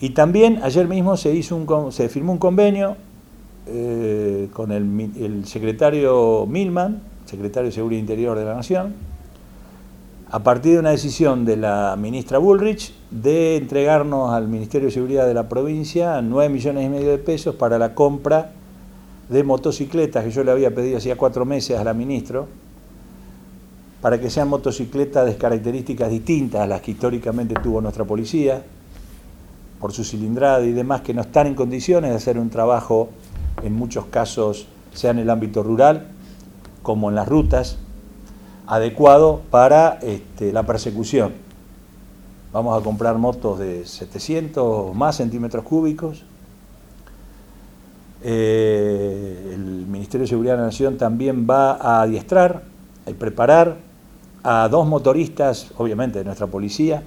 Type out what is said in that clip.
Y también ayer mismo se, firmó un convenio eh, con el, el, secretario Milman, secretario de Seguridad Interior de la Nación, a partir de una decisión de la ministra Bullrich de entregarnos al Ministerio de Seguridad de la provincia 9 millones y medio de pesos para la compra de motocicletas que yo le había pedido hacía cuatro meses a la ministra, para que sean motocicletas de características distintas a las que históricamente tuvo nuestra policía, por su cilindrada y demás, que no están en condiciones de hacer un trabajo, en muchos casos, sea en el ámbito rural, como en las rutas, adecuado para este, la persecución. Vamos a comprar motos de 700 más centímetros cúbicos. Eh, el Ministerio de Seguridad de la Nación también va a adiestrar y preparar a dos motoristas, obviamente de nuestra policía,